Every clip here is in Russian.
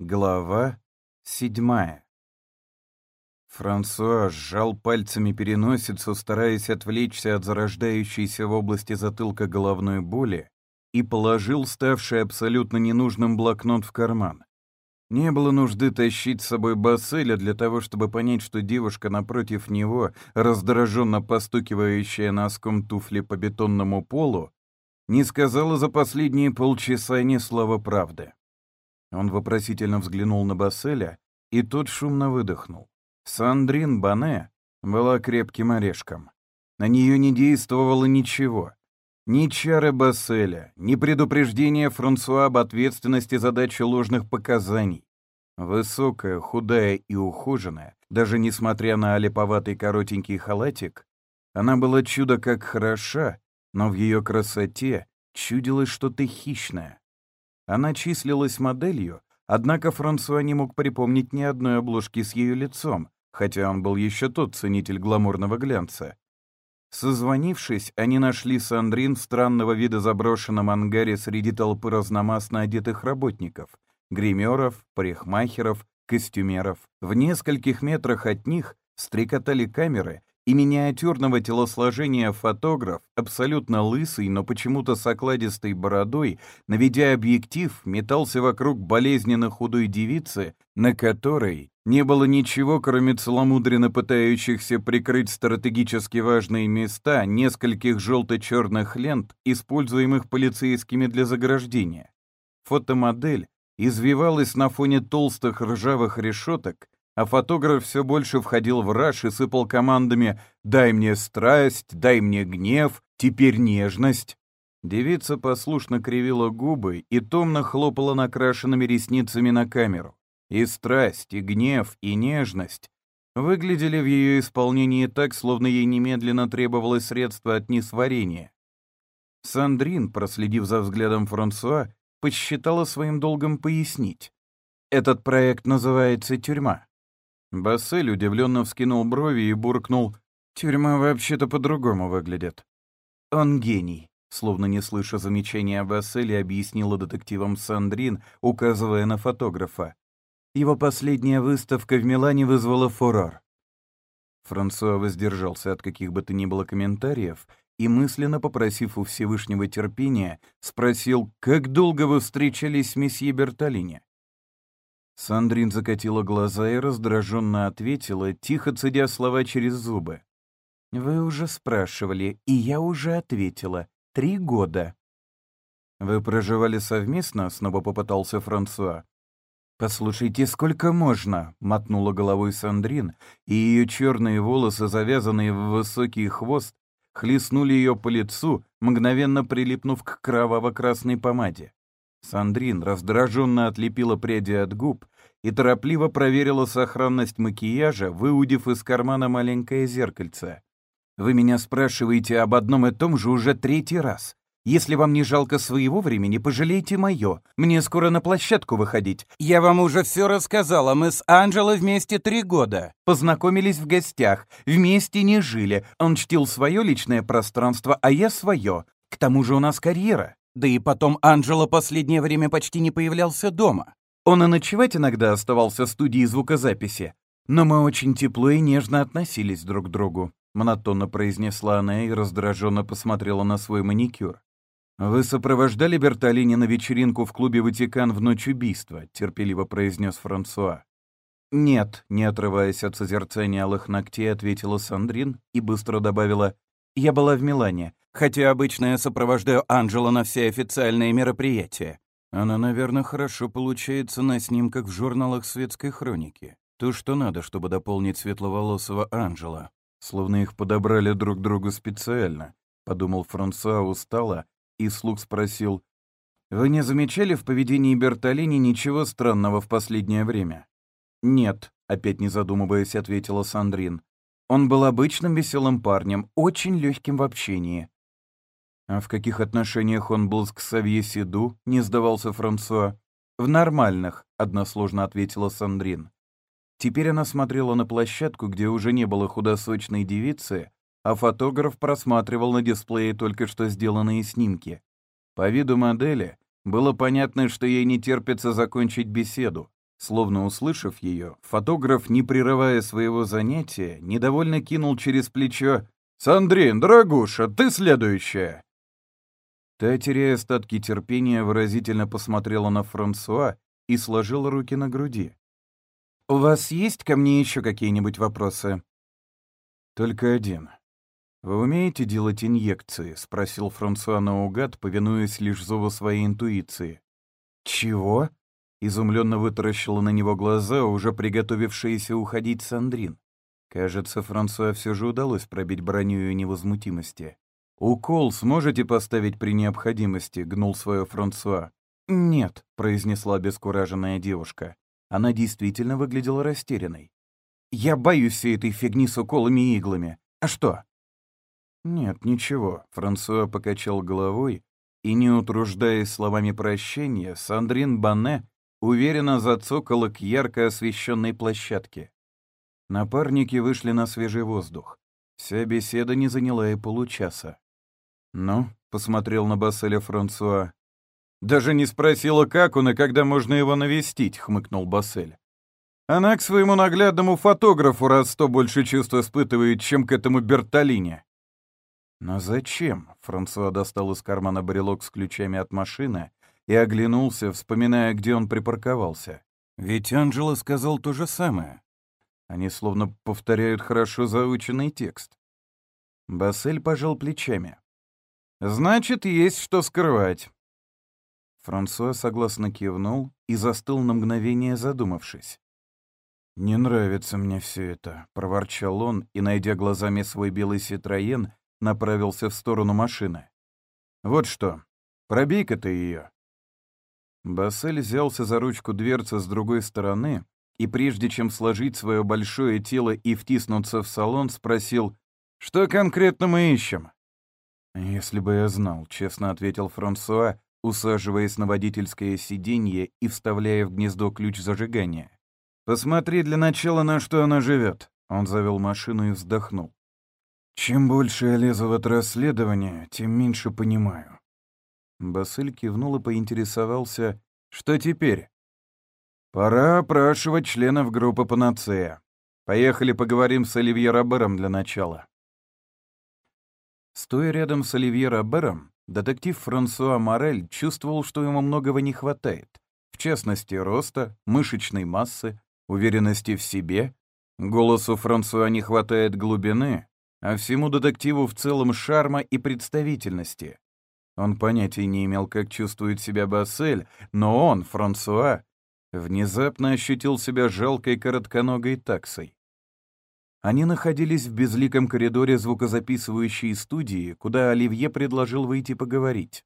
Глава седьмая. Франсуа сжал пальцами переносицу, стараясь отвлечься от зарождающейся в области затылка головной боли, и положил ставший абсолютно ненужным блокнот в карман. Не было нужды тащить с собой Басселя для того, чтобы понять, что девушка напротив него, раздраженно постукивающая носком туфли по бетонному полу, не сказала за последние полчаса ни слова правды. Он вопросительно взглянул на Басселя, и тот шумно выдохнул. Сандрин Бане была крепким орешком. На нее не действовало ничего. Ни чары Басселя, ни предупреждения Франсуа об ответственности за дачу ложных показаний. Высокая, худая и ухоженная, даже несмотря на олиповатый коротенький халатик, она была чудо как хороша, но в ее красоте чудилось что-то хищное. Она числилась моделью, однако Франсуа не мог припомнить ни одной обложки с ее лицом, хотя он был еще тот ценитель гламурного глянца. Созвонившись, они нашли Сандрин в странного вида заброшенном ангаре среди толпы разномастно одетых работников, гримеров, парикмахеров, костюмеров. В нескольких метрах от них стрекотали камеры, и миниатюрного телосложения фотограф, абсолютно лысый, но почему-то с окладистой бородой, наведя объектив, метался вокруг болезненно худой девицы, на которой не было ничего, кроме целомудренно пытающихся прикрыть стратегически важные места нескольких желто-черных лент, используемых полицейскими для заграждения. Фотомодель извивалась на фоне толстых ржавых решеток, а фотограф все больше входил в раж и сыпал командами «дай мне страсть», «дай мне гнев», «теперь нежность». Девица послушно кривила губы и томно хлопала накрашенными ресницами на камеру. И страсть, и гнев, и нежность выглядели в ее исполнении так, словно ей немедленно требовалось средство от несварения. Сандрин, проследив за взглядом Франсуа, посчитала своим долгом пояснить. Этот проект называется «Тюрьма». Бассель удивленно вскинул брови и буркнул. «Тюрьма вообще-то по-другому выглядит». «Он гений», словно не слыша замечания Басселя, объяснила детективам Сандрин, указывая на фотографа. Его последняя выставка в Милане вызвала фурор. Франсуа воздержался от каких бы то ни было комментариев и, мысленно попросив у Всевышнего терпения, спросил, как долго вы встречались с месье Бертолини? Сандрин закатила глаза и раздраженно ответила, тихо цедя слова через зубы. «Вы уже спрашивали, и я уже ответила. Три года». «Вы проживали совместно?» — снова попытался Франсуа. «Послушайте, сколько можно?» — мотнула головой Сандрин, и ее черные волосы, завязанные в высокий хвост, хлестнули ее по лицу, мгновенно прилипнув к кроваво-красной помаде. Сандрин раздраженно отлепила пряди от губ и торопливо проверила сохранность макияжа, выудив из кармана маленькое зеркальце. «Вы меня спрашиваете об одном и том же уже третий раз. Если вам не жалко своего времени, пожалейте мое. Мне скоро на площадку выходить. Я вам уже все рассказала. Мы с Анджело вместе три года. Познакомились в гостях. Вместе не жили. Он чтил свое личное пространство, а я свое. К тому же у нас карьера. Да и потом Анджело последнее время почти не появлялся дома. Он и ночевать иногда оставался в студии звукозаписи. Но мы очень тепло и нежно относились друг к другу. Монотонно произнесла она и раздраженно посмотрела на свой маникюр. «Вы сопровождали Бертолини на вечеринку в клубе «Ватикан» в ночь убийства», — терпеливо произнес Франсуа. «Нет», — не отрываясь от созерцания алых ногтей, ответила Сандрин и быстро добавила, «Я была в Милане, хотя обычно я сопровождаю Анджело на все официальные мероприятия. Она, наверное, хорошо получается на снимках в журналах светской хроники. То, что надо, чтобы дополнить светловолосого Анджела. Словно их подобрали друг другу специально», — подумал Франсуа устало и слух спросил, «Вы не замечали в поведении Бертолини ничего странного в последнее время?» «Нет», — опять не задумываясь, ответила Сандрин. «Он был обычным веселым парнем, очень легким в общении». «А в каких отношениях он был с Ксавье Сиду?» — не сдавался Франсуа. «В нормальных», — односложно ответила Сандрин. Теперь она смотрела на площадку, где уже не было худосочной девицы, а фотограф просматривал на дисплее только что сделанные снимки. По виду модели было понятно, что ей не терпится закончить беседу. Словно услышав ее, фотограф, не прерывая своего занятия, недовольно кинул через плечо «Сандрин, дорогуша, ты следующая!» Та, теряя остатки терпения, выразительно посмотрела на Франсуа и сложила руки на груди. «У вас есть ко мне еще какие-нибудь вопросы?» «Только один. Вы умеете делать инъекции?» — спросил Франсуа наугад, повинуясь лишь зову своей интуиции. «Чего?» Изумленно вытаращила на него глаза, уже приготовившаяся уходить Сандрин. Кажется, Франсуа все же удалось пробить броню ее невозмутимости. «Укол сможете поставить при необходимости?» — гнул свое Франсуа. «Нет», — произнесла обескураженная девушка. Она действительно выглядела растерянной. «Я боюсь всей этой фигни с уколами и иглами. А что?» «Нет, ничего», — Франсуа покачал головой, и, не утруждаясь словами прощения, Сандрин Банне уверенно зацокала к ярко освещенной площадке. Напарники вышли на свежий воздух. Вся беседа не заняла и получаса. «Ну?» — посмотрел на Басселя Франсуа. «Даже не спросила, как он и когда можно его навестить», — хмыкнул Бассель. «Она к своему наглядному фотографу раз сто больше чувств испытывает, чем к этому Бертолине». «Но зачем?» — Франсуа достал из кармана брелок с ключами от машины и оглянулся, вспоминая, где он припарковался. Ведь Анджело сказал то же самое. Они словно повторяют хорошо заученный текст. Бассель пожал плечами. «Значит, есть что скрывать». Франсуа согласно кивнул и застыл на мгновение, задумавшись. «Не нравится мне все это», — проворчал он и, найдя глазами свой белый Ситроен, направился в сторону машины. «Вот что, пробей-ка ты ее. Бассель взялся за ручку дверцы с другой стороны и, прежде чем сложить свое большое тело и втиснуться в салон, спросил, «Что конкретно мы ищем?» «Если бы я знал», — честно ответил Франсуа, усаживаясь на водительское сиденье и вставляя в гнездо ключ зажигания. «Посмотри для начала, на что она живет. Он завел машину и вздохнул. «Чем больше я лезу в это расследование, тем меньше понимаю. Басыль кивнул и поинтересовался, что теперь? «Пора опрашивать членов группы «Панацея». Поехали поговорим с Оливье Робером для начала». Стоя рядом с Оливье Робером, детектив Франсуа Морель чувствовал, что ему многого не хватает. В частности, роста, мышечной массы, уверенности в себе. Голосу Франсуа не хватает глубины, а всему детективу в целом шарма и представительности. Он понятия не имел, как чувствует себя Бассель, но он, Франсуа, внезапно ощутил себя жалкой коротконогой таксой. Они находились в безликом коридоре звукозаписывающей студии, куда Оливье предложил выйти поговорить.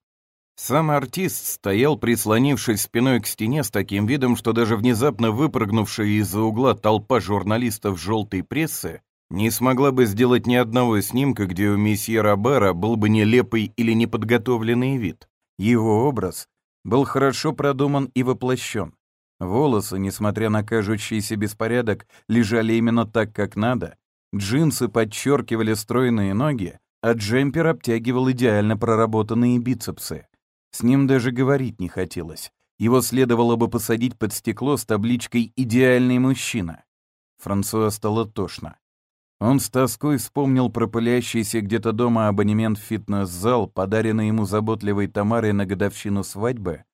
Сам артист стоял, прислонившись спиной к стене с таким видом, что даже внезапно выпрыгнувшая из-за угла толпа журналистов желтой прессы не смогла бы сделать ни одного снимка, где у месье Робера был бы нелепый или неподготовленный вид. Его образ был хорошо продуман и воплощен. Волосы, несмотря на кажущийся беспорядок, лежали именно так, как надо. Джинсы подчеркивали стройные ноги, а джемпер обтягивал идеально проработанные бицепсы. С ним даже говорить не хотелось. Его следовало бы посадить под стекло с табличкой «Идеальный мужчина». Франсуа стало тошно. Он с тоской вспомнил про пылящийся где-то дома абонемент в фитнес-зал, подаренный ему заботливой Тамарой на годовщину свадьбы,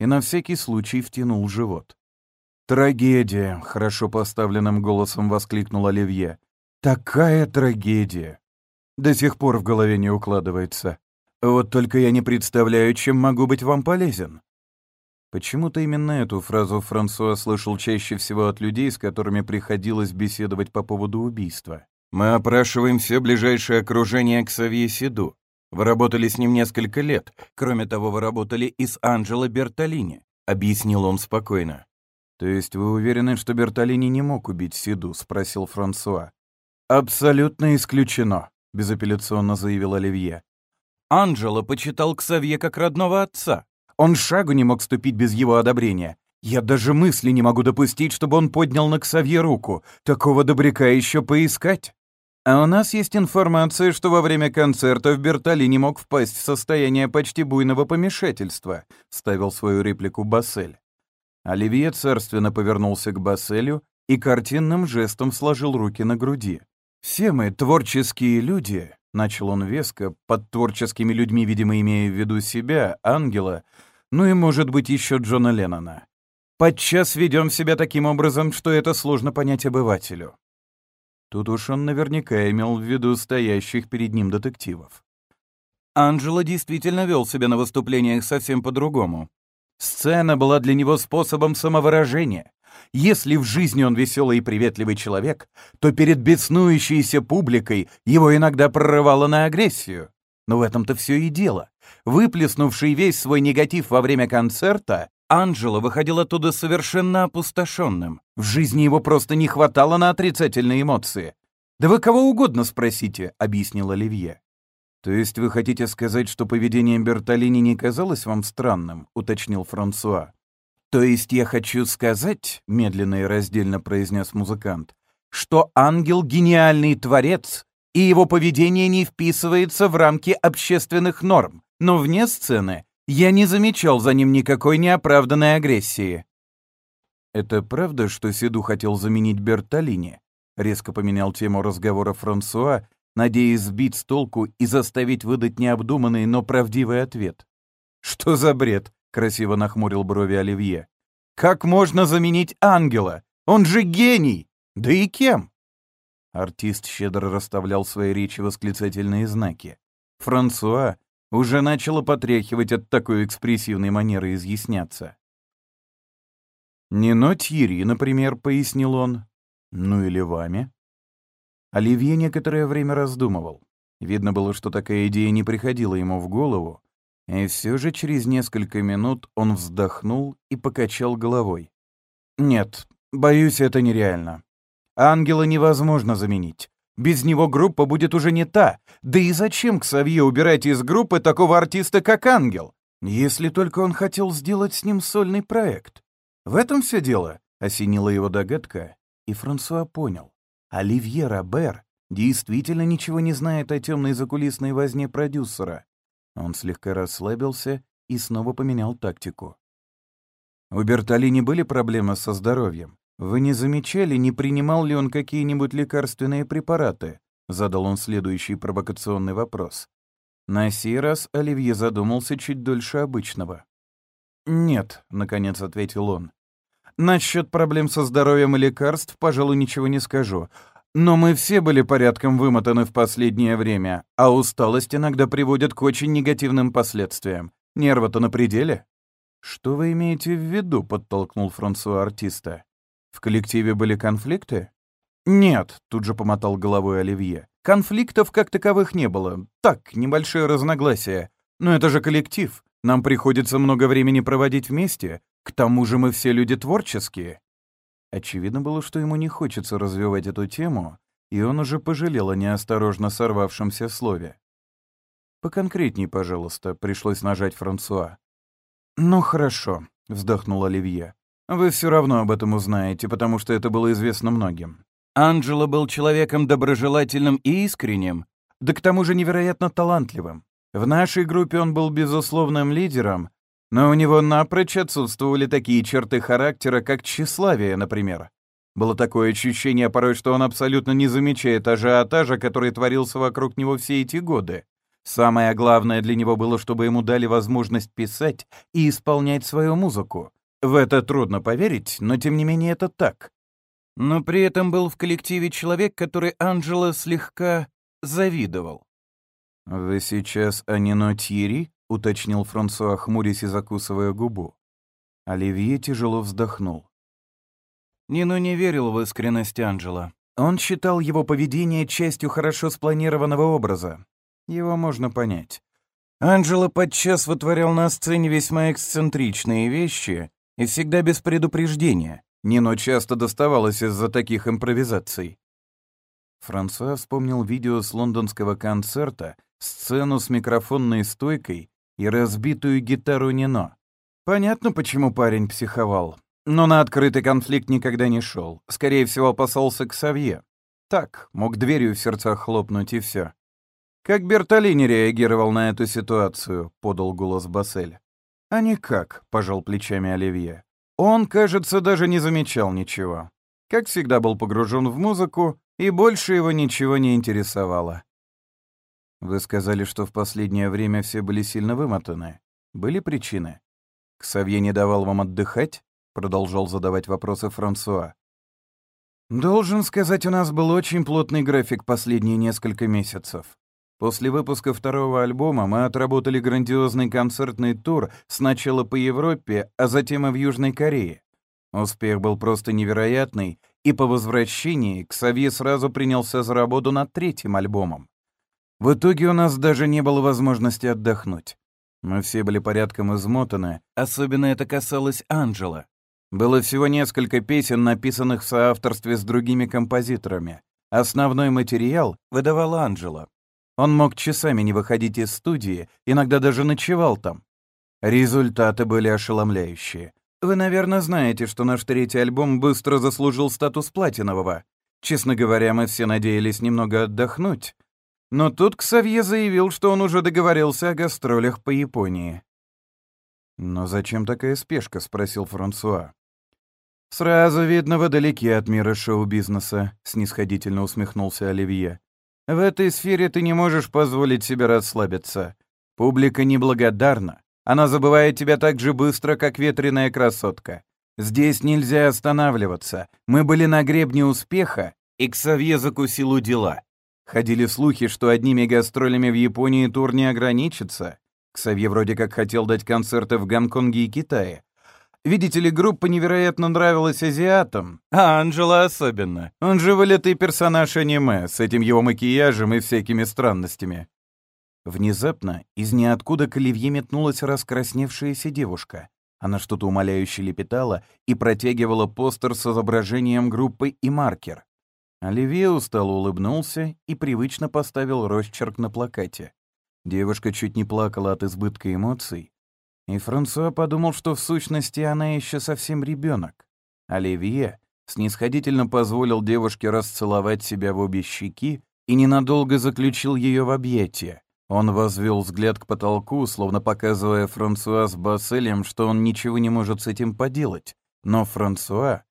и на всякий случай втянул живот. «Трагедия!» — хорошо поставленным голосом воскликнул Оливье. «Такая трагедия!» До сих пор в голове не укладывается. Вот только я не представляю, чем могу быть вам полезен. Почему-то именно эту фразу Франсуа слышал чаще всего от людей, с которыми приходилось беседовать по поводу убийства. «Мы опрашиваем все ближайшее окружение к Савье Сиду. Вы работали с ним несколько лет. Кроме того, вы работали и с Анджело Бертолини», — объяснил он спокойно. «То есть вы уверены, что Бертолини не мог убить Сиду?» — спросил Франсуа. «Абсолютно исключено», — безапелляционно заявил Оливье. «Анджело почитал Ксавье как родного отца. Он шагу не мог ступить без его одобрения. Я даже мысли не могу допустить, чтобы он поднял на Ксавье руку. Такого добряка еще поискать. А у нас есть информация, что во время концерта в Бертали не мог впасть в состояние почти буйного помешательства, ставил свою реплику Бассель. Оливье царственно повернулся к Басселю и картинным жестом сложил руки на груди. «Все мы творческие люди», — начал он веско, под творческими людьми, видимо, имея в виду себя, ангела, ну и, может быть, еще Джона Леннона. «Подчас ведем себя таким образом, что это сложно понять обывателю». Тут уж он наверняка имел в виду стоящих перед ним детективов. Анджело действительно вел себя на выступлениях совсем по-другому. Сцена была для него способом самовыражения. Если в жизни он веселый и приветливый человек, то перед беснующейся публикой его иногда прорывало на агрессию. Но в этом-то все и дело. Выплеснувший весь свой негатив во время концерта, Анджело выходил оттуда совершенно опустошенным. В жизни его просто не хватало на отрицательные эмоции. «Да вы кого угодно спросите», — объяснил Оливье. «То есть вы хотите сказать, что поведение Бертолини не казалось вам странным?» — уточнил Франсуа. «То есть я хочу сказать», — медленно и раздельно произнес музыкант, «что ангел — гениальный творец, и его поведение не вписывается в рамки общественных норм, но вне сцены я не замечал за ним никакой неоправданной агрессии». «Это правда, что Сиду хотел заменить Бертолини?» — резко поменял тему разговора Франсуа, надеясь сбить с толку и заставить выдать необдуманный, но правдивый ответ. «Что за бред?» — красиво нахмурил брови Оливье. «Как можно заменить ангела? Он же гений! Да и кем?» Артист щедро расставлял в своей речи восклицательные знаки. Франсуа уже начало потряхивать от такой экспрессивной манеры изъясняться. «Нино Тьерри, например», — пояснил он. «Ну или вами?» Оливье некоторое время раздумывал. Видно было, что такая идея не приходила ему в голову, и все же через несколько минут он вздохнул и покачал головой. «Нет, боюсь, это нереально. Ангела невозможно заменить. Без него группа будет уже не та. Да и зачем к Савье убирать из группы такого артиста, как Ангел? Если только он хотел сделать с ним сольный проект. В этом все дело, — осенила его догадка, и Франсуа понял. Оливье Робер действительно ничего не знает о темной закулисной возне продюсера. Он слегка расслабился и снова поменял тактику. У Бертолини были проблемы со здоровьем. Вы не замечали, не принимал ли он какие-нибудь лекарственные препараты? Задал он следующий провокационный вопрос. На сей раз Оливье задумался чуть дольше обычного. «Нет», — наконец ответил он. Насчет проблем со здоровьем и лекарств, пожалуй, ничего не скажу. Но мы все были порядком вымотаны в последнее время, а усталость иногда приводит к очень негативным последствиям. Нервы-то на пределе. «Что вы имеете в виду?» — подтолкнул Франсуа артиста. «В коллективе были конфликты?» «Нет», — тут же помотал головой Оливье. «Конфликтов как таковых не было. Так, небольшое разногласие. Но это же коллектив. Нам приходится много времени проводить вместе, к тому же мы все люди творческие. Очевидно было, что ему не хочется развивать эту тему, и он уже пожалел о неосторожно сорвавшемся слове. «Поконкретней, пожалуйста», — пришлось нажать Франсуа. «Ну хорошо», — вздохнул Оливье. «Вы все равно об этом узнаете, потому что это было известно многим. Анджело был человеком доброжелательным и искренним, да к тому же невероятно талантливым. В нашей группе он был безусловным лидером, но у него напрочь отсутствовали такие черты характера, как тщеславие, например. Было такое ощущение порой, что он абсолютно не замечает ажиотажа, который творился вокруг него все эти годы. Самое главное для него было, чтобы ему дали возможность писать и исполнять свою музыку. В это трудно поверить, но тем не менее это так. Но при этом был в коллективе человек, который Анджело слегка завидовал. «Вы сейчас о Нино Тьерри?» — уточнил Франсуа, хмурясь и закусывая губу. Оливье тяжело вздохнул. Нино не верил в искренность Анджела. Он считал его поведение частью хорошо спланированного образа. Его можно понять. Анджело подчас вытворял на сцене весьма эксцентричные вещи и всегда без предупреждения. Нино часто доставалось из-за таких импровизаций. Франсуа вспомнил видео с лондонского концерта, сцену с микрофонной стойкой и разбитую гитару Нино. Понятно, почему парень психовал. Но на открытый конфликт никогда не шел. Скорее всего, опасался к Савье. Так, мог дверью в сердцах хлопнуть и все. «Как Бертолини реагировал на эту ситуацию?» — подал голос Бассель. «А никак», — пожал плечами Оливье. Он, кажется, даже не замечал ничего. Как всегда был погружен в музыку, и больше его ничего не интересовало. Вы сказали, что в последнее время все были сильно вымотаны. Были причины? Ксавье не давал вам отдыхать? Продолжал задавать вопросы Франсуа. Должен сказать, у нас был очень плотный график последние несколько месяцев. После выпуска второго альбома мы отработали грандиозный концертный тур сначала по Европе, а затем и в Южной Корее. Успех был просто невероятный, и по возвращении Ксавье сразу принялся за работу над третьим альбомом. В итоге у нас даже не было возможности отдохнуть. Мы все были порядком измотаны, особенно это касалось Анджела. Было всего несколько песен, написанных в соавторстве с другими композиторами. Основной материал выдавал Анджела. Он мог часами не выходить из студии, иногда даже ночевал там. Результаты были ошеломляющие. Вы, наверное, знаете, что наш третий альбом быстро заслужил статус платинового. Честно говоря, мы все надеялись немного отдохнуть, но тут Ксавье заявил, что он уже договорился о гастролях по Японии. «Но зачем такая спешка?» — спросил Франсуа. «Сразу видно, вы далеки от мира шоу-бизнеса», — снисходительно усмехнулся Оливье. «В этой сфере ты не можешь позволить себе расслабиться. Публика неблагодарна. Она забывает тебя так же быстро, как ветреная красотка. Здесь нельзя останавливаться. Мы были на гребне успеха, и Ксавье закусил у дела. Ходили слухи, что одними гастролями в Японии тур не ограничится. Ксавье вроде как хотел дать концерты в Гонконге и Китае. Видите ли, группа невероятно нравилась азиатам, а Анджела особенно. Он же вылитый персонаж аниме с этим его макияжем и всякими странностями. Внезапно из ниоткуда к Оливье метнулась раскрасневшаяся девушка. Она что-то умоляюще лепетала и протягивала постер с изображением группы и маркер. Оливье устало улыбнулся и привычно поставил росчерк на плакате. Девушка чуть не плакала от избытка эмоций, и Франсуа подумал, что в сущности она еще совсем ребенок. Оливье снисходительно позволил девушке расцеловать себя в обе щеки и ненадолго заключил ее в объятия. Он возвел взгляд к потолку, словно показывая Франсуа с Басселем, что он ничего не может с этим поделать. Но Франсуа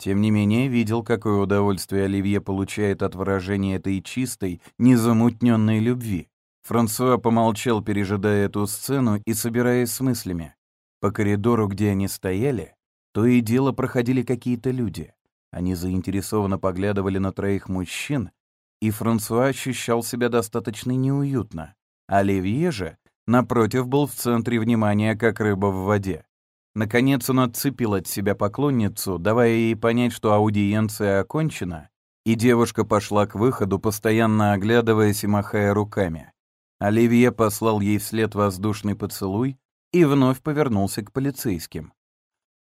тем не менее, видел, какое удовольствие Оливье получает от выражения этой чистой, незамутненной любви. Франсуа помолчал, пережидая эту сцену и собираясь с мыслями. По коридору, где они стояли, то и дело проходили какие-то люди. Они заинтересованно поглядывали на троих мужчин, и Франсуа ощущал себя достаточно неуютно. Оливье же, напротив, был в центре внимания, как рыба в воде. Наконец он отцепил от себя поклонницу, давая ей понять, что аудиенция окончена, и девушка пошла к выходу, постоянно оглядываясь и махая руками. Оливье послал ей вслед воздушный поцелуй и вновь повернулся к полицейским.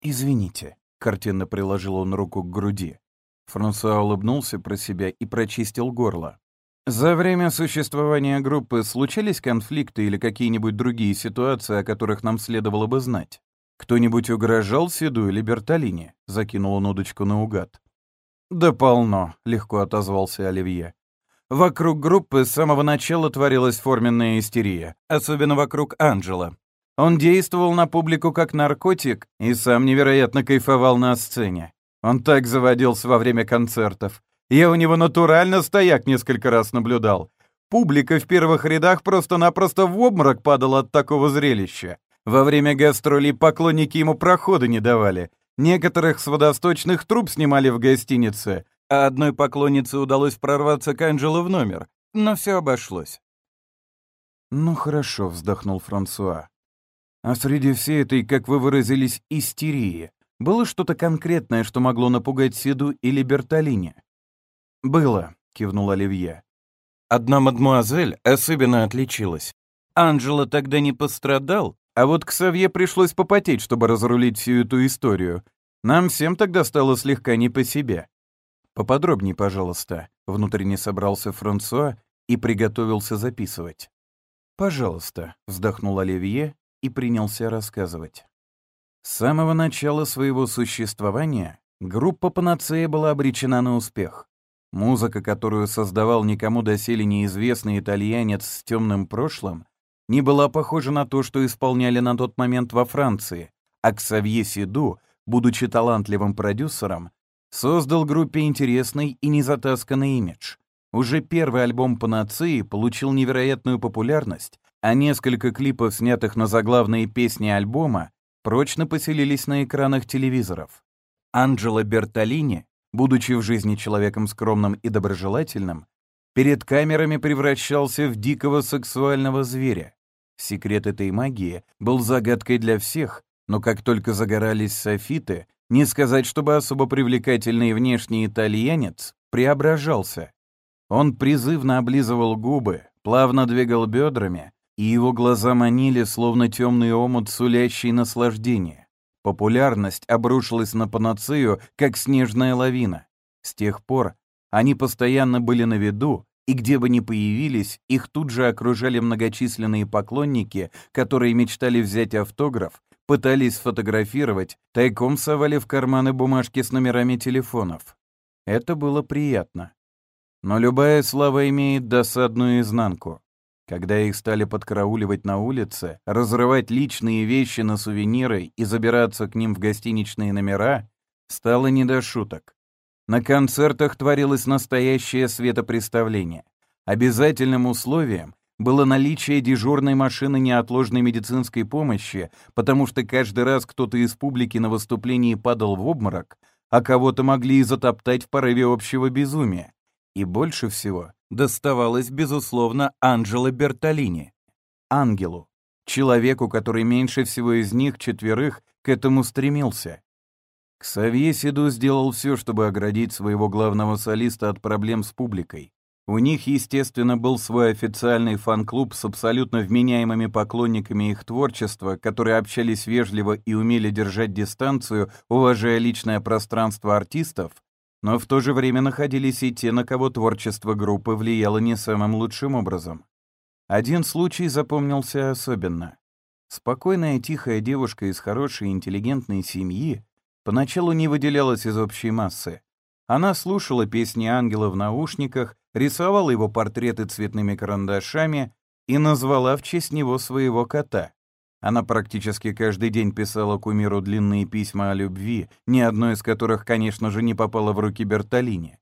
«Извините», — картинно приложил он руку к груди. Франсуа улыбнулся про себя и прочистил горло. «За время существования группы случались конфликты или какие-нибудь другие ситуации, о которых нам следовало бы знать?» «Кто-нибудь угрожал Седу или Бертолине?» — закинул он удочку наугад. «Да полно», — легко отозвался Оливье. Вокруг группы с самого начала творилась форменная истерия, особенно вокруг Анджела. Он действовал на публику как наркотик и сам невероятно кайфовал на сцене. Он так заводился во время концертов. Я у него натурально стояк несколько раз наблюдал. Публика в первых рядах просто-напросто в обморок падала от такого зрелища. Во время гастролей поклонники ему прохода не давали. Некоторых с водосточных труб снимали в гостинице, а одной поклоннице удалось прорваться к Анджело в номер. Но все обошлось. «Ну хорошо», — вздохнул Франсуа. «А среди всей этой, как вы выразились, истерии, было что-то конкретное, что могло напугать Сиду или Бертолине?» «Было», — кивнул Оливье. «Одна мадмуазель особенно отличилась. Анджело тогда не пострадал, а вот к Савье пришлось попотеть, чтобы разрулить всю эту историю. Нам всем тогда стало слегка не по себе. Поподробнее, пожалуйста. Внутренне собрался Франсуа и приготовился записывать. «Пожалуйста», — вздохнул Оливье и принялся рассказывать. С самого начала своего существования группа «Панацея» была обречена на успех. Музыка, которую создавал никому доселе неизвестный итальянец с темным прошлым, не была похожа на то, что исполняли на тот момент во Франции, а Ксавье Сиду будучи талантливым продюсером, создал группе интересный и незатасканный имидж. Уже первый альбом «Панацеи» получил невероятную популярность, а несколько клипов, снятых на заглавные песни альбома, прочно поселились на экранах телевизоров. Анджело Бертолини, будучи в жизни человеком скромным и доброжелательным, перед камерами превращался в дикого сексуального зверя. Секрет этой магии был загадкой для всех, но как только загорались софиты, не сказать, чтобы особо привлекательный внешний итальянец преображался. Он призывно облизывал губы, плавно двигал бедрами, и его глаза манили, словно темный омут, сулящий наслаждение. Популярность обрушилась на панацею, как снежная лавина. С тех пор они постоянно были на виду, и где бы ни появились, их тут же окружали многочисленные поклонники, которые мечтали взять автограф, пытались сфотографировать, тайком совали в карманы бумажки с номерами телефонов. Это было приятно. Но любая слава имеет досадную изнанку. Когда их стали подкарауливать на улице, разрывать личные вещи на сувениры и забираться к ним в гостиничные номера, стало не до шуток. На концертах творилось настоящее светопреставление. Обязательным условием было наличие дежурной машины неотложной медицинской помощи, потому что каждый раз кто-то из публики на выступлении падал в обморок, а кого-то могли и затоптать в порыве общего безумия. И больше всего доставалось, безусловно, Анджело Бертолини, ангелу, человеку, который меньше всего из них, четверых, к этому стремился. Ксавье Сиду сделал все, чтобы оградить своего главного солиста от проблем с публикой. У них, естественно, был свой официальный фан-клуб с абсолютно вменяемыми поклонниками их творчества, которые общались вежливо и умели держать дистанцию, уважая личное пространство артистов, но в то же время находились и те, на кого творчество группы влияло не самым лучшим образом. Один случай запомнился особенно. Спокойная тихая девушка из хорошей интеллигентной семьи поначалу не выделялась из общей массы. Она слушала песни ангела в наушниках, рисовала его портреты цветными карандашами и назвала в честь него своего кота. Она практически каждый день писала кумиру длинные письма о любви, ни одно из которых, конечно же, не попало в руки Бертолини.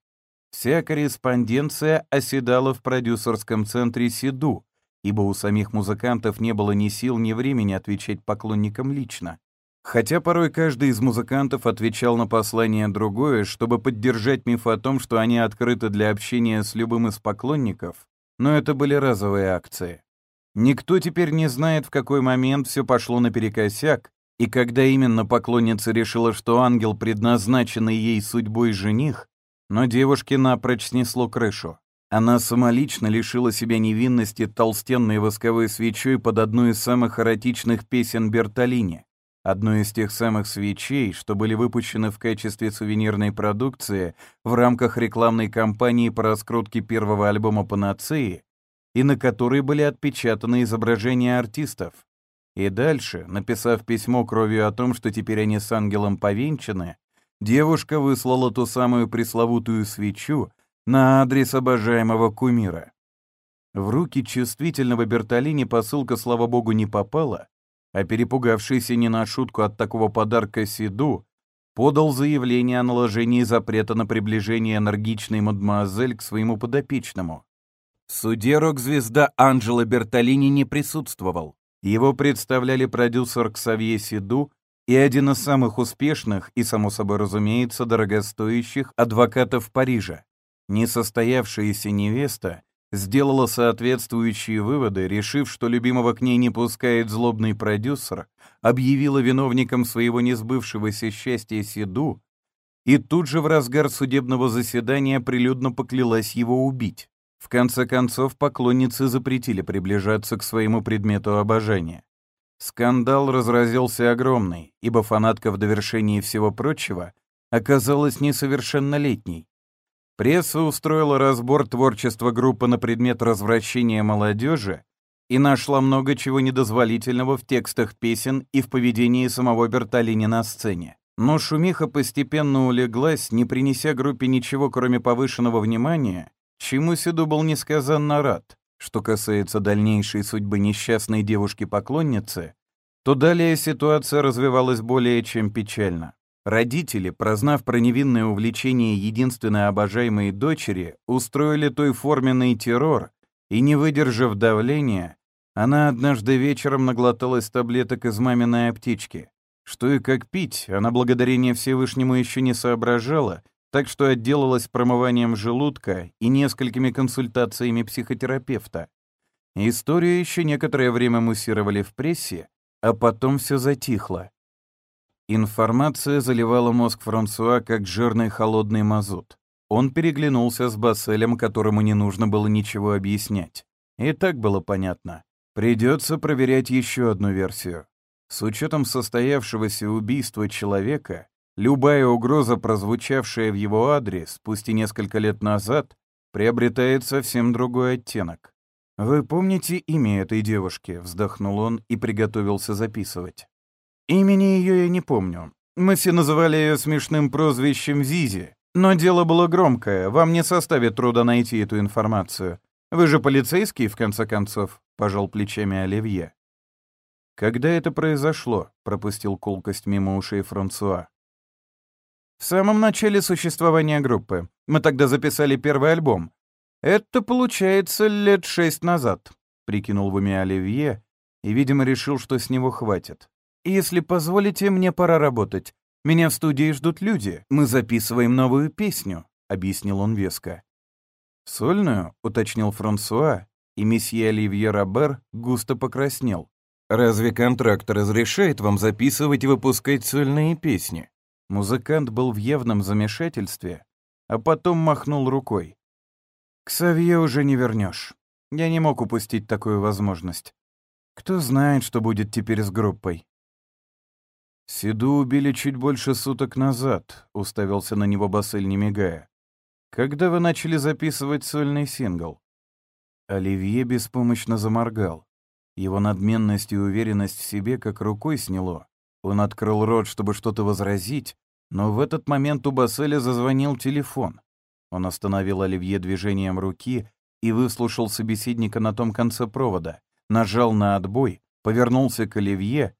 Вся корреспонденция оседала в продюсерском центре Сиду, ибо у самих музыкантов не было ни сил, ни времени отвечать поклонникам лично. Хотя порой каждый из музыкантов отвечал на послание другое, чтобы поддержать миф о том, что они открыты для общения с любым из поклонников, но это были разовые акции. Никто теперь не знает, в какой момент все пошло наперекосяк, и когда именно поклонница решила, что ангел предназначенный ей судьбой жених, но девушке напрочь снесло крышу. Она самолично лишила себя невинности толстенной восковой свечой под одну из самых эротичных песен Бертолини, одну из тех самых свечей, что были выпущены в качестве сувенирной продукции в рамках рекламной кампании по раскрутке первого альбома «Панацеи», и на которой были отпечатаны изображения артистов. И дальше, написав письмо кровью о том, что теперь они с ангелом повенчаны, девушка выслала ту самую пресловутую свечу на адрес обожаемого кумира. В руки чувствительного Бертолини посылка, слава богу, не попала, а перепугавшийся не на шутку от такого подарка Сиду подал заявление о наложении запрета на приближение энергичной мадемуазель к своему подопечному. В суде рок-звезда Анджело Бертолини не присутствовал. Его представляли продюсер Ксавье Сиду и один из самых успешных и, само собой разумеется, дорогостоящих адвокатов Парижа. Несостоявшаяся невеста сделала соответствующие выводы, решив, что любимого к ней не пускает злобный продюсер, объявила виновником своего несбывшегося счастья Сиду и тут же в разгар судебного заседания прилюдно поклялась его убить. В конце концов, поклонницы запретили приближаться к своему предмету обожания. Скандал разразился огромный, ибо фанатка в довершении всего прочего оказалась несовершеннолетней. Пресса устроила разбор творчества группы на предмет развращения молодежи и нашла много чего недозволительного в текстах песен и в поведении самого Бертолини на сцене. Но шумиха постепенно улеглась, не принеся группе ничего, кроме повышенного внимания чему Сиду был несказанно рад. Что касается дальнейшей судьбы несчастной девушки-поклонницы, то далее ситуация развивалась более чем печально. Родители, прознав про невинное увлечение единственной обожаемой дочери, устроили той форменный террор, и, не выдержав давления, она однажды вечером наглоталась таблеток из маминой аптечки. Что и как пить, она благодарение Всевышнему еще не соображала, так что отделалась промыванием желудка и несколькими консультациями психотерапевта. Историю еще некоторое время муссировали в прессе, а потом все затихло. Информация заливала мозг Франсуа как жирный холодный мазут. Он переглянулся с Басселем, которому не нужно было ничего объяснять. И так было понятно. Придется проверять еще одну версию. С учетом состоявшегося убийства человека, любая угроза, прозвучавшая в его адрес, пусть и несколько лет назад, приобретает совсем другой оттенок. «Вы помните имя этой девушки?» — вздохнул он и приготовился записывать. Имени ее я не помню. Мы все называли ее смешным прозвищем Зизи. Но дело было громкое, вам не составит труда найти эту информацию. Вы же полицейский, в конце концов», — пожал плечами Оливье. «Когда это произошло?» — пропустил колкость мимо ушей Франсуа. «В самом начале существования группы. Мы тогда записали первый альбом. Это, получается, лет шесть назад», — прикинул в уме Оливье и, видимо, решил, что с него хватит. «Если позволите, мне пора работать. Меня в студии ждут люди. Мы записываем новую песню», — объяснил он веско. «Сольную?» — уточнил Франсуа, и месье Оливье Робер густо покраснел. «Разве контракт разрешает вам записывать и выпускать сольные песни?» Музыкант был в явном замешательстве, а потом махнул рукой. «К Савье уже не вернешь. Я не мог упустить такую возможность. Кто знает, что будет теперь с группой. «Седу убили чуть больше суток назад», — уставился на него Бассель, не мигая. «Когда вы начали записывать сольный сингл?» Оливье беспомощно заморгал. Его надменность и уверенность в себе как рукой сняло. Он открыл рот, чтобы что-то возразить, но в этот момент у Басселя зазвонил телефон. Он остановил Оливье движением руки и выслушал собеседника на том конце провода, нажал на отбой, повернулся к Оливье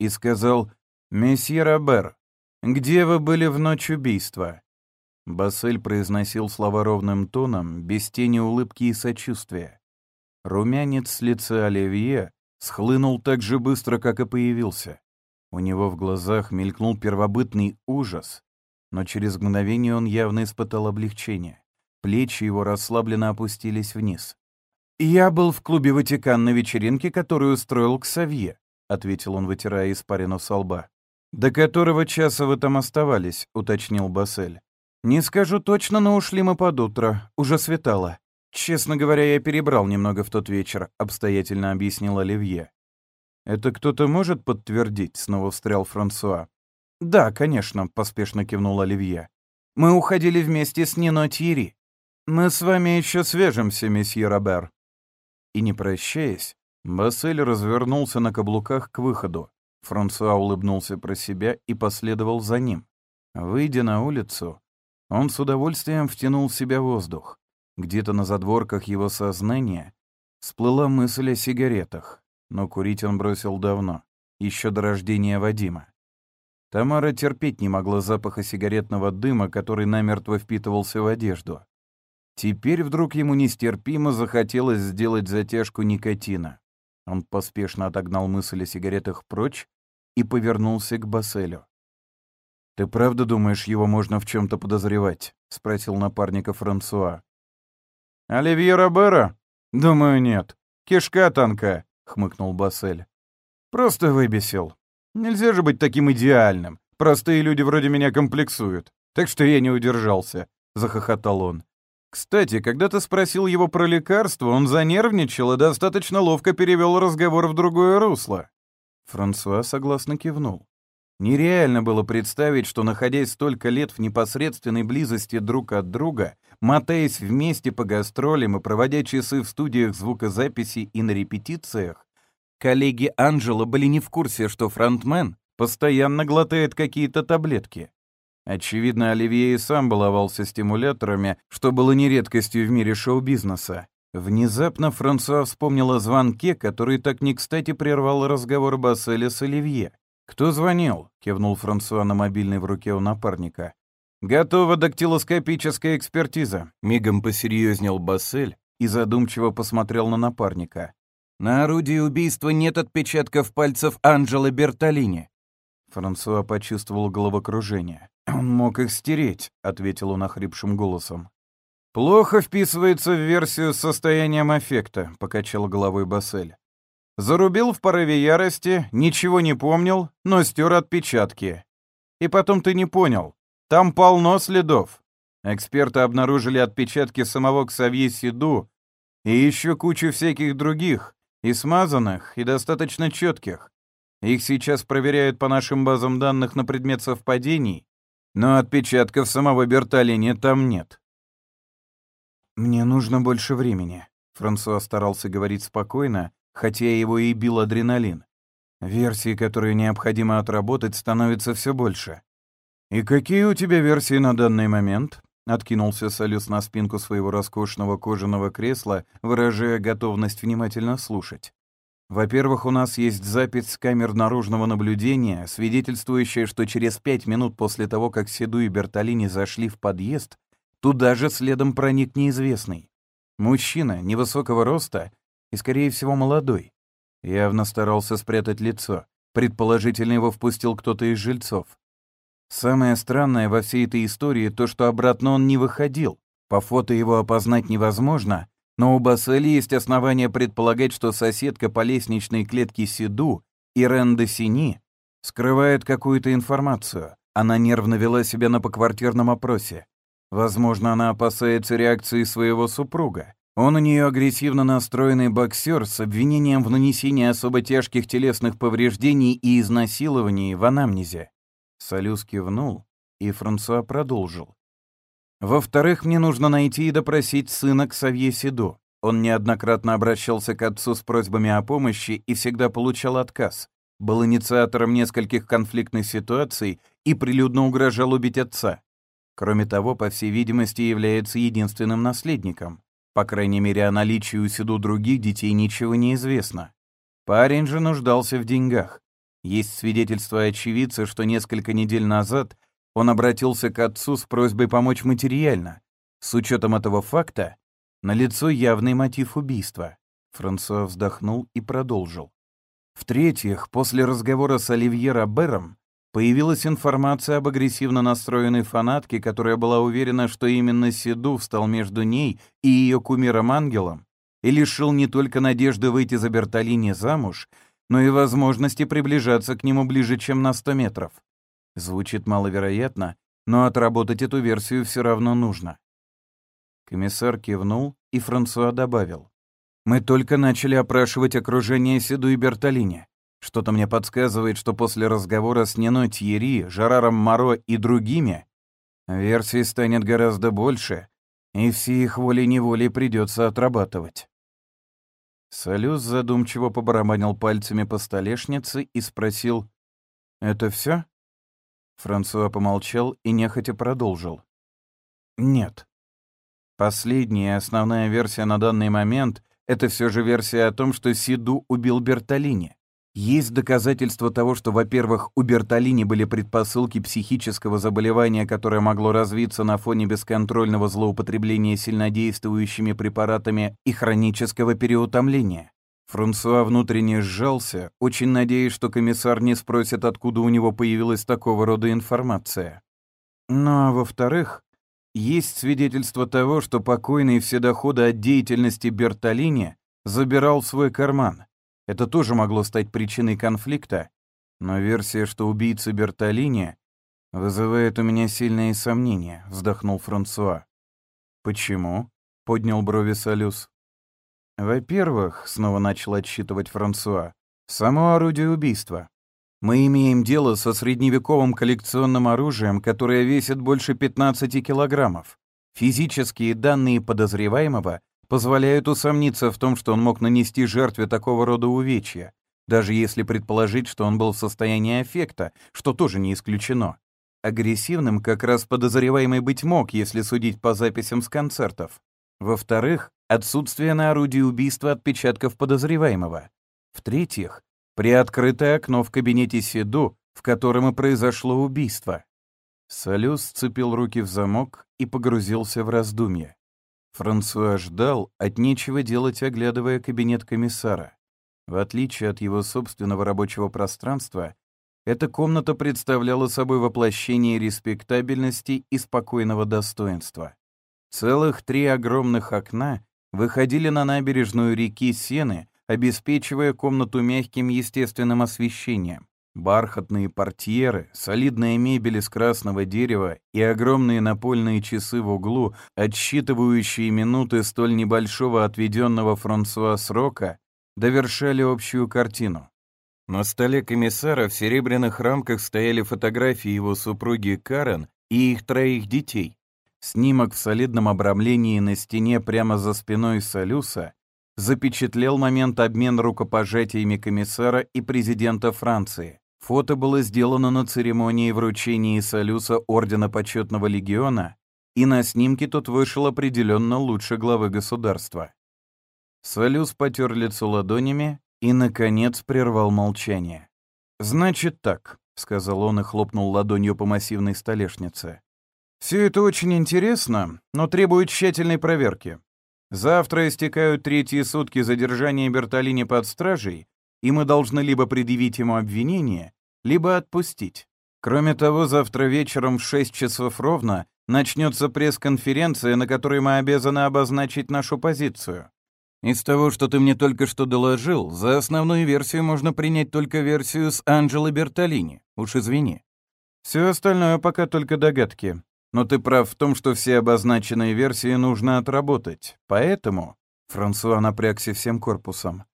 и сказал «Месье Робер, где вы были в ночь убийства?» Бассель произносил слова ровным тоном, без тени улыбки и сочувствия. Румянец с лица Оливье схлынул так же быстро, как и появился. У него в глазах мелькнул первобытный ужас, но через мгновение он явно испытал облегчение. Плечи его расслабленно опустились вниз. «Я был в клубе «Ватикан» на вечеринке, которую устроил Ксавье», — ответил он, вытирая испарину со лба. «До которого часа вы там оставались?» — уточнил Бассель. «Не скажу точно, но ушли мы под утро. Уже светало. Честно говоря, я перебрал немного в тот вечер», — обстоятельно объяснил Оливье. «Это кто-то может подтвердить?» — снова встрял Франсуа. «Да, конечно», — поспешно кивнул Оливье. «Мы уходили вместе с Нино Тьерри. Мы с вами еще свяжемся, месье Робер». И не прощаясь, Бассель развернулся на каблуках к выходу. Франсуа улыбнулся про себя и последовал за ним. Выйдя на улицу, он с удовольствием втянул в себя воздух. Где-то на задворках его сознания всплыла мысль о сигаретах, но курить он бросил давно, еще до рождения Вадима. Тамара терпеть не могла запаха сигаретного дыма, который намертво впитывался в одежду. Теперь вдруг ему нестерпимо захотелось сделать затяжку никотина. Он поспешно отогнал мысль о сигаретах прочь и повернулся к Басселю. «Ты правда думаешь, его можно в чем то подозревать?» — спросил напарника Франсуа. «Оливье Робера? Думаю, нет. Кишка тонка», — хмыкнул Бассель. «Просто выбесил. Нельзя же быть таким идеальным. Простые люди вроде меня комплексуют. Так что я не удержался», — захохотал он. Кстати, когда ты спросил его про лекарство, он занервничал и достаточно ловко перевел разговор в другое русло. Франсуа согласно кивнул. Нереально было представить, что, находясь столько лет в непосредственной близости друг от друга, мотаясь вместе по гастролям и проводя часы в студиях звукозаписи и на репетициях, коллеги Анджела были не в курсе, что фронтмен постоянно глотает какие-то таблетки. Очевидно, Оливье и сам баловался стимуляторами, что было не редкостью в мире шоу-бизнеса. Внезапно Франсуа вспомнил о звонке, который так не кстати прервал разговор Басселя с Оливье. «Кто звонил?» — кивнул Франсуа на мобильный в руке у напарника. «Готова дактилоскопическая экспертиза», — мигом посерьезнел Бассель и задумчиво посмотрел на напарника. «На орудии убийства нет отпечатков пальцев Анджелы Бертолини». Франсуа почувствовал головокружение. «Он мог их стереть», — ответил он охрипшим голосом. «Плохо вписывается в версию с состоянием аффекта», — покачал головой Бассель. «Зарубил в порыве ярости, ничего не помнил, но стер отпечатки. И потом ты не понял. Там полно следов. Эксперты обнаружили отпечатки самого Ксавье Сиду и еще кучу всяких других, и смазанных, и достаточно четких. Их сейчас проверяют по нашим базам данных на предмет совпадений, но отпечатков самого Берталини там нет. «Мне нужно больше времени», — Франсуа старался говорить спокойно, хотя его и бил адреналин. Версии, которые необходимо отработать, становится все больше. «И какие у тебя версии на данный момент?» — откинулся Солюс на спинку своего роскошного кожаного кресла, выражая готовность внимательно слушать. «Во-первых, у нас есть запись с камер наружного наблюдения, свидетельствующая, что через пять минут после того, как Седу и Бертолини зашли в подъезд, Туда же следом проник неизвестный. Мужчина невысокого роста и, скорее всего, молодой. Явно старался спрятать лицо. Предположительно, его впустил кто-то из жильцов. Самое странное во всей этой истории то, что обратно он не выходил. По фото его опознать невозможно, но у Бассели есть основания предполагать, что соседка по лестничной клетке Сиду, Ирен Сини, скрывает какую-то информацию. Она нервно вела себя на поквартирном опросе. Возможно, она опасается реакции своего супруга. Он у нее агрессивно настроенный боксер с обвинением в нанесении особо тяжких телесных повреждений и изнасилований в анамнезе. Солюс кивнул, и Франсуа продолжил. Во-вторых, мне нужно найти и допросить сына Ксавье Сидо. Он неоднократно обращался к отцу с просьбами о помощи и всегда получал отказ. Был инициатором нескольких конфликтных ситуаций и прилюдно угрожал убить отца. Кроме того, по всей видимости, является единственным наследником. По крайней мере, о наличии у Сиду других детей ничего не известно. Парень же нуждался в деньгах. Есть свидетельство очевидца, что несколько недель назад он обратился к отцу с просьбой помочь материально. С учетом этого факта, налицо явный мотив убийства. Франсуа вздохнул и продолжил. В-третьих, после разговора с Оливье Робером Появилась информация об агрессивно настроенной фанатке, которая была уверена, что именно Седу встал между ней и ее кумиром-ангелом и лишил не только надежды выйти за Бертолини замуж, но и возможности приближаться к нему ближе, чем на 100 метров. Звучит маловероятно, но отработать эту версию все равно нужно. Комиссар кивнул, и Франсуа добавил. «Мы только начали опрашивать окружение Седу и Бертолини. Что-то мне подсказывает, что после разговора с Нино Тьерри, Жераром Моро и другими версий станет гораздо больше, и все их волей-неволей придется отрабатывать. Солюс задумчиво побарабанил пальцами по столешнице и спросил, «Это все? Франсуа помолчал и нехотя продолжил. «Нет. Последняя основная версия на данный момент — это все же версия о том, что Сиду убил Бертолини. Есть доказательства того, что, во-первых, у Бертолини были предпосылки психического заболевания, которое могло развиться на фоне бесконтрольного злоупотребления сильнодействующими препаратами и хронического переутомления. Франсуа внутренне сжался, очень надеясь, что комиссар не спросит, откуда у него появилась такого рода информация. Ну а во-вторых, есть свидетельство того, что покойный все доходы от деятельности Бертолини забирал в свой карман — это тоже могло стать причиной конфликта, но версия, что убийца Бертолини, вызывает у меня сильные сомнения, вздохнул Франсуа. Почему? поднял брови Салюс. Во-первых, снова начал отсчитывать Франсуа, само орудие убийства. Мы имеем дело со средневековым коллекционным оружием, которое весит больше 15 килограммов. Физические данные подозреваемого позволяют усомниться в том, что он мог нанести жертве такого рода увечья, даже если предположить, что он был в состоянии аффекта, что тоже не исключено. Агрессивным как раз подозреваемый быть мог, если судить по записям с концертов. Во-вторых, отсутствие на орудии убийства отпечатков подозреваемого. В-третьих, приоткрытое окно в кабинете Седу в котором и произошло убийство. Салюс сцепил руки в замок и погрузился в раздумья. Франсуа ждал, от нечего делать, оглядывая кабинет комиссара. В отличие от его собственного рабочего пространства, эта комната представляла собой воплощение респектабельности и спокойного достоинства. Целых три огромных окна выходили на набережную реки Сены, обеспечивая комнату мягким естественным освещением. Бархатные портьеры, солидная мебель из красного дерева и огромные напольные часы в углу, отсчитывающие минуты столь небольшого отведенного Франсуа срока, довершали общую картину. На столе комиссара в серебряных рамках стояли фотографии его супруги Карен и их троих детей. Снимок в солидном обрамлении на стене прямо за спиной Салюса запечатлел момент обмена рукопожатиями комиссара и президента Франции. Фото было сделано на церемонии вручения Салюса Ордена Почетного Легиона, и на снимке тот вышел определенно лучше главы государства. Салюс потер лицо ладонями и, наконец, прервал молчание. «Значит так», — сказал он и хлопнул ладонью по массивной столешнице. «Все это очень интересно, но требует тщательной проверки. Завтра истекают третьи сутки задержания Бертолини под стражей, и мы должны либо предъявить ему обвинение, либо отпустить. Кроме того, завтра вечером в 6 часов ровно начнется пресс-конференция, на которой мы обязаны обозначить нашу позицию. Из того, что ты мне только что доложил, за основную версию можно принять только версию с Анджело Бертолини. Уж извини. Все остальное пока только догадки. Но ты прав в том, что все обозначенные версии нужно отработать. Поэтому Франсуа напрягся всем корпусом.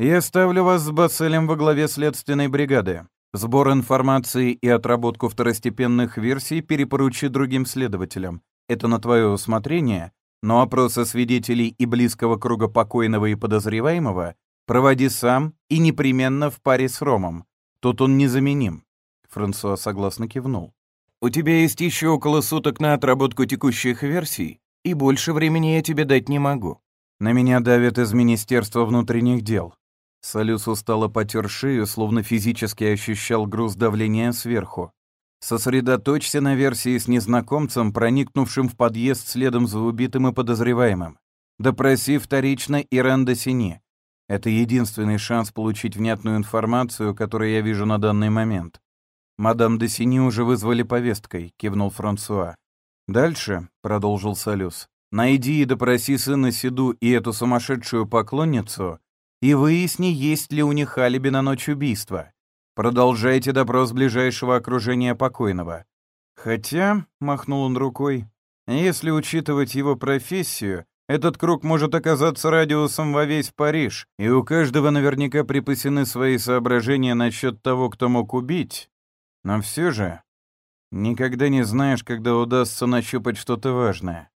Я ставлю вас с Басселем во главе следственной бригады. Сбор информации и отработку второстепенных версий перепоручи другим следователям. Это на твое усмотрение, но опросы свидетелей и близкого круга покойного и подозреваемого проводи сам и непременно в паре с Ромом. Тут он незаменим. Франсуа согласно кивнул. У тебя есть еще около суток на отработку текущих версий, и больше времени я тебе дать не могу. На меня давят из Министерства внутренних дел. Салюс устало потер шею, словно физически ощущал груз давления сверху. Сосредоточься на версии с незнакомцем, проникнувшим в подъезд следом за убитым и подозреваемым. Допроси вторично Ирен Сини. Это единственный шанс получить внятную информацию, которую я вижу на данный момент. «Мадам де Сини уже вызвали повесткой», — кивнул Франсуа. «Дальше», — продолжил Салюс, — «найди и допроси сына Сиду и эту сумасшедшую поклонницу и выясни, есть ли у них алиби на ночь убийства. Продолжайте допрос ближайшего окружения покойного. Хотя, — махнул он рукой, — если учитывать его профессию, этот круг может оказаться радиусом во весь Париж, и у каждого наверняка припасены свои соображения насчет того, кто мог убить. Но все же, никогда не знаешь, когда удастся нащупать что-то важное.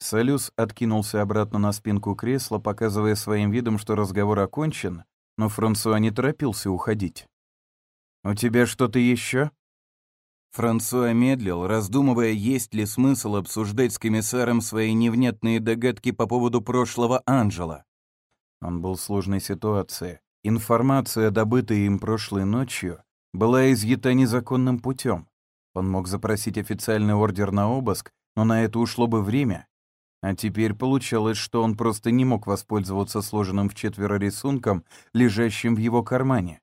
Салюс откинулся обратно на спинку кресла, показывая своим видом, что разговор окончен, но Франсуа не торопился уходить. «У тебя что-то еще?» Франсуа медлил, раздумывая, есть ли смысл обсуждать с комиссаром свои невнятные догадки по поводу прошлого Анжела. Он был в сложной ситуации. Информация, добытая им прошлой ночью, была изъята незаконным путем. Он мог запросить официальный ордер на обыск, но на это ушло бы время. А теперь получалось, что он просто не мог воспользоваться сложенным в четверо рисунком, лежащим в его кармане.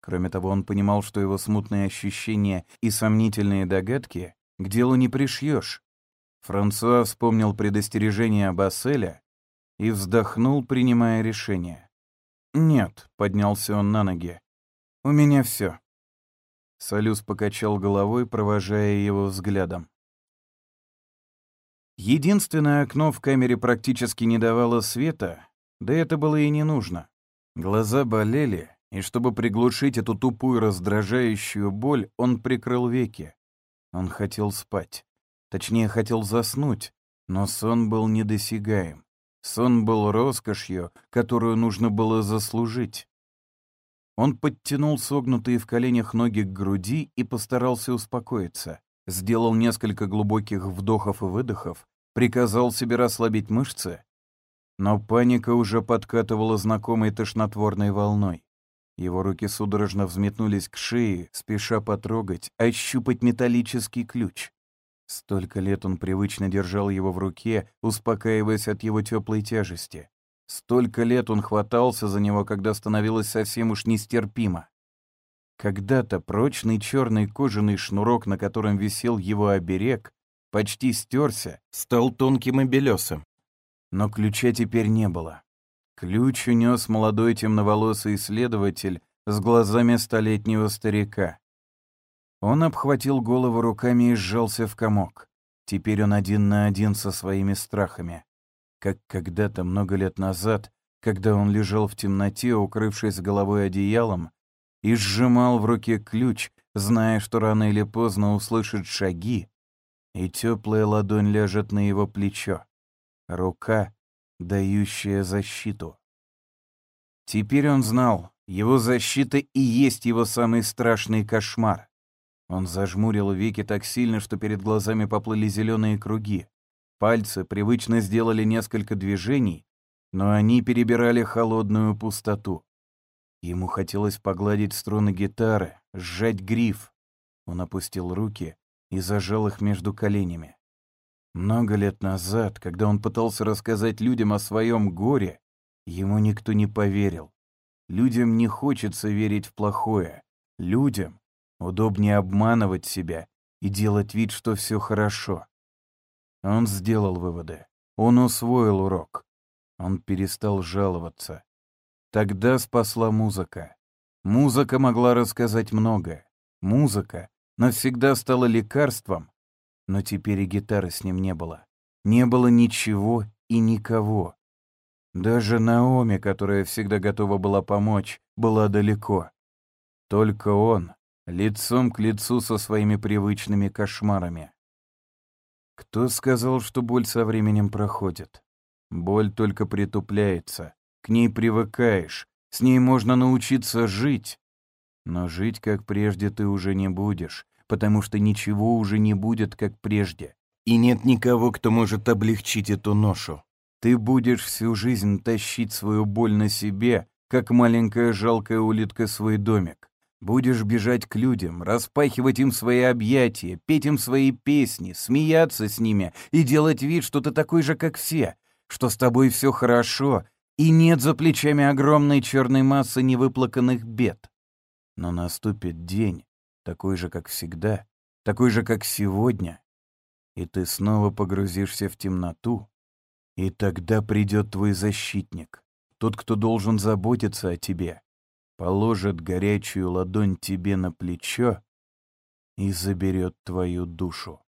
Кроме того, он понимал, что его смутные ощущения и сомнительные догадки к делу не пришьешь. Франсуа вспомнил предостережение Басселя и вздохнул, принимая решение. «Нет», — поднялся он на ноги, — «у меня все. Салюс покачал головой, провожая его взглядом. Единственное окно в камере практически не давало света, да это было и не нужно. Глаза болели, и чтобы приглушить эту тупую раздражающую боль, он прикрыл веки. Он хотел спать. Точнее, хотел заснуть, но сон был недосягаем. Сон был роскошью, которую нужно было заслужить. Он подтянул согнутые в коленях ноги к груди и постарался успокоиться. Сделал несколько глубоких вдохов и выдохов, приказал себе расслабить мышцы. Но паника уже подкатывала знакомой тошнотворной волной. Его руки судорожно взметнулись к шее, спеша потрогать, ощупать металлический ключ. Столько лет он привычно держал его в руке, успокаиваясь от его теплой тяжести. Столько лет он хватался за него, когда становилось совсем уж нестерпимо. Когда-то прочный черный кожаный шнурок, на котором висел его оберег, почти стерся, стал тонким и белесым. Но ключа теперь не было. Ключ унес молодой темноволосый исследователь с глазами столетнего старика. Он обхватил голову руками и сжался в комок. Теперь он один на один со своими страхами. Как когда-то много лет назад, когда он лежал в темноте, укрывшись головой одеялом, и сжимал в руке ключ, зная, что рано или поздно услышит шаги, и теплая ладонь ляжет на его плечо. Рука, дающая защиту. Теперь он знал, его защита и есть его самый страшный кошмар. Он зажмурил веки так сильно, что перед глазами поплыли зеленые круги. Пальцы привычно сделали несколько движений, но они перебирали холодную пустоту. Ему хотелось погладить струны гитары, сжать гриф. Он опустил руки и зажал их между коленями. Много лет назад, когда он пытался рассказать людям о своем горе, ему никто не поверил. Людям не хочется верить в плохое. Людям удобнее обманывать себя и делать вид, что все хорошо. Он сделал выводы. Он усвоил урок. Он перестал жаловаться. Тогда спасла музыка. Музыка могла рассказать многое. Музыка навсегда стала лекарством, но теперь и гитары с ним не было. Не было ничего и никого. Даже Наоми, которая всегда готова была помочь, была далеко. Только он, лицом к лицу со своими привычными кошмарами. Кто сказал, что боль со временем проходит? Боль только притупляется, к ней привыкаешь, с ней можно научиться жить. Но жить, как прежде, ты уже не будешь, потому что ничего уже не будет, как прежде. И нет никого, кто может облегчить эту ношу. Ты будешь всю жизнь тащить свою боль на себе, как маленькая жалкая улитка свой домик. Будешь бежать к людям, распахивать им свои объятия, петь им свои песни, смеяться с ними и делать вид, что ты такой же, как все, что с тобой все хорошо, и нет за плечами огромной черной массы невыплаканных бед. Но наступит день, такой же, как всегда, такой же, как сегодня, и ты снова погрузишься в темноту, и тогда придет твой защитник, тот, кто должен заботиться о тебе, положит горячую ладонь тебе на плечо и заберет твою душу.